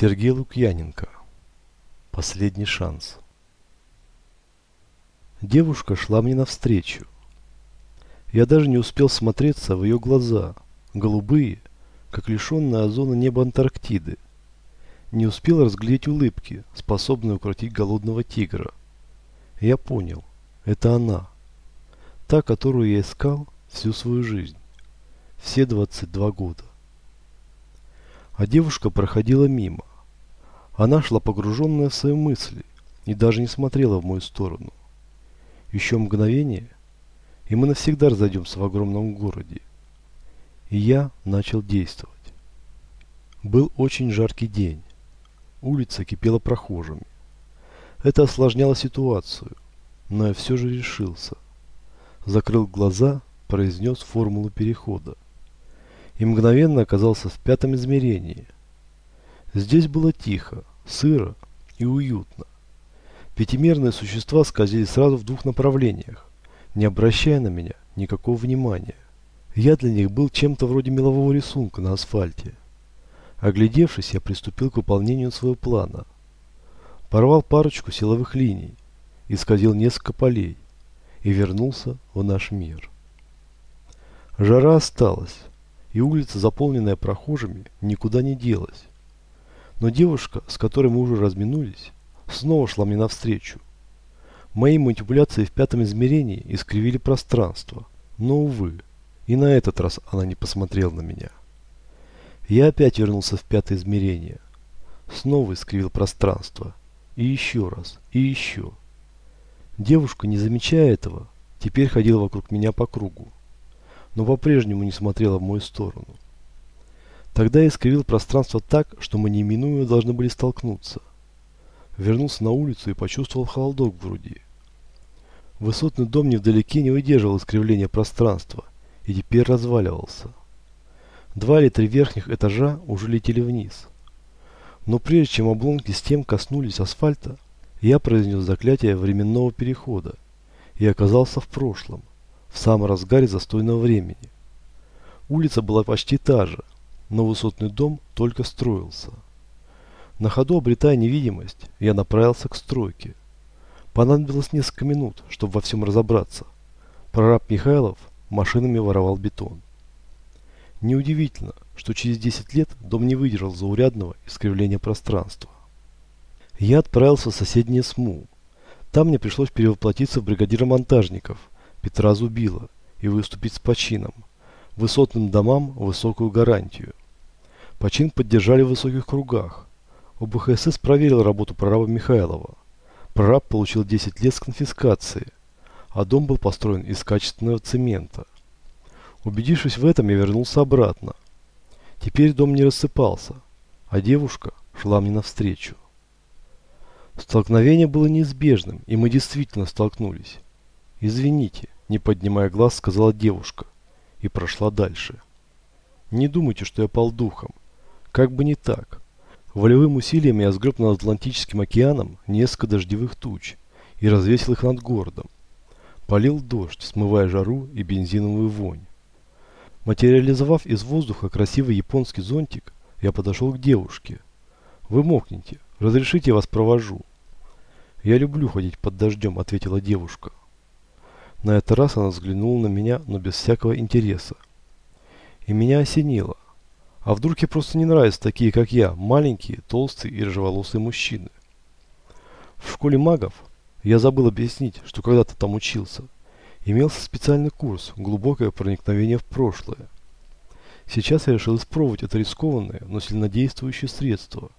Сергей Лукьяненко. Последний шанс. Девушка шла мне навстречу. Я даже не успел смотреться в ее глаза, голубые, как лишенное озона небо Антарктиды. Не успел разглядеть улыбки, способные укротить голодного тигра. Я понял, это она. Та, которую я искал всю свою жизнь. Все 22 года а девушка проходила мимо. Она шла погруженная в свои мысли и даже не смотрела в мою сторону. Еще мгновение, и мы навсегда разойдемся в огромном городе. И я начал действовать. Был очень жаркий день. Улица кипела прохожими. Это осложняло ситуацию, но я все же решился. Закрыл глаза, произнес формулу перехода и мгновенно оказался в пятом измерении. Здесь было тихо, сыро и уютно. Пятимерные существа скользили сразу в двух направлениях, не обращая на меня никакого внимания. Я для них был чем-то вроде мелового рисунка на асфальте. Оглядевшись, я приступил к выполнению своего плана. Порвал парочку силовых линий, исказил несколько полей и вернулся в наш мир. Жара осталась, и улица, заполненная прохожими, никуда не делась. Но девушка, с которой мы уже разминулись, снова шла мне навстречу. Мои манипуляции в пятом измерении искривили пространство, но, увы, и на этот раз она не посмотрела на меня. Я опять вернулся в пятое измерение. Снова искривил пространство. И еще раз, и еще. Девушка, не замечая этого, теперь ходила вокруг меня по кругу но по-прежнему не смотрела в мою сторону. Тогда я искривил пространство так, что мы неминуемо должны были столкнуться. Вернулся на улицу и почувствовал холодок в груди. Высотный дом невдалеке не выдерживал искривления пространства и теперь разваливался. Два или три верхних этажа уже летели вниз. Но прежде чем обломки стен коснулись асфальта, я произнес заклятие временного перехода и оказался в прошлом в самом разгаре застойного времени. Улица была почти та же, но высотный дом только строился. На ходу обретая невидимость, я направился к стройке. Понадобилось несколько минут, чтобы во всем разобраться. Прораб Михайлов машинами воровал бетон. Неудивительно, что через 10 лет дом не выдержал заурядного искривления пространства. Я отправился в соседнее СМУ. Там мне пришлось перевоплотиться в бригадира монтажников – Петра Зубила и выступить с почином. Высотным домам высокую гарантию. Почин поддержали в высоких кругах. ОБХСС проверил работу прораба Михайлова. Прораб получил 10 лет с конфискации, а дом был построен из качественного цемента. Убедившись в этом, я вернулся обратно. Теперь дом не рассыпался, а девушка шла мне навстречу. Столкновение было неизбежным, и мы действительно столкнулись. «Извините», – не поднимая глаз, сказала девушка и прошла дальше. «Не думайте, что я пал духом. Как бы не так. Волевым усилием я сгреб над Атлантическим океаном несколько дождевых туч и развесил их над городом. Полил дождь, смывая жару и бензиновую вонь. Материализовав из воздуха красивый японский зонтик, я подошел к девушке. «Вы мокнете. Разрешите, я вас провожу». «Я люблю ходить под дождем», — ответила девушка. На этот раз она взглянула на меня, но без всякого интереса. И меня осенило. А вдруг ей просто не нравятся такие, как я, маленькие, толстые и рыжеволосые мужчины? В школе магов, я забыл объяснить, что когда-то там учился, имелся специальный курс «Глубокое проникновение в прошлое». Сейчас я решил испробовать это рискованное, но сильнодействующее средство.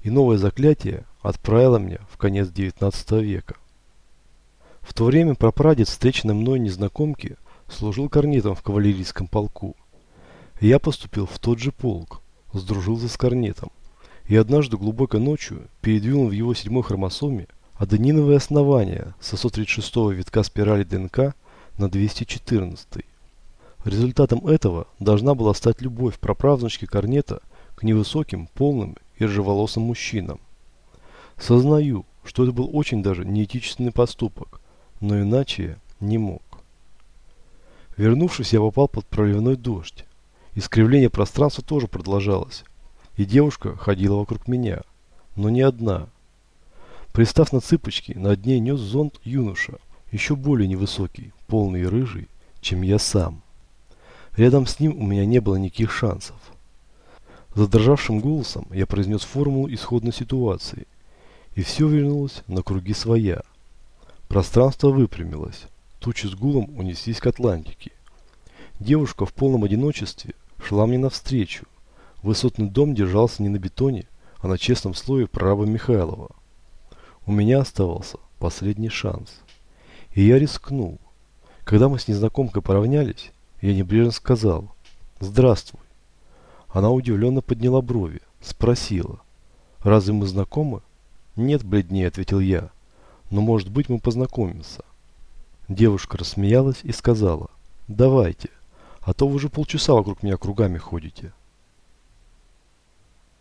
И новое заклятие отправило меня в конец 19 века. В то время прапрадед, встреченный мной незнакомки, служил корнетом в кавалерийском полку. Я поступил в тот же полк, сдружился с корнетом, и однажды глубокой ночью передвинул в его седьмой хромосоме адениновые основания с 136 витка спирали ДНК на 214. Результатом этого должна была стать любовь праправнучки Корнета к невысоким, полным и ржеволосым мужчинам. Сознаю, что это был очень даже неэтичный поступок, но иначе не мог. Вернувшись, я попал под проливной дождь. Искривление пространства тоже продолжалось. и девушка ходила вокруг меня, но не одна. Пристав на цыпочки, над ней нес зонт юноша, еще более невысокий, полный и рыжий, чем я сам. Рядом с ним у меня не было никаких шансов. Задрожавшим голосом я произнес формулу исходной ситуации, и все вернулось на круги своя. Пространство выпрямилось, тучи с гулом унеслись к Атлантике. Девушка в полном одиночестве шла мне навстречу. Высотный дом держался не на бетоне, а на честном слое прораба Михайлова. У меня оставался последний шанс. И я рискнул. Когда мы с незнакомкой поравнялись, я небрежно сказал «Здравствуй». Она удивленно подняла брови, спросила «Разве мы знакомы?» «Нет, бледнее», — ответил я. «Но, может быть, мы познакомимся». Девушка рассмеялась и сказала «Давайте, а то вы уже полчаса вокруг меня кругами ходите».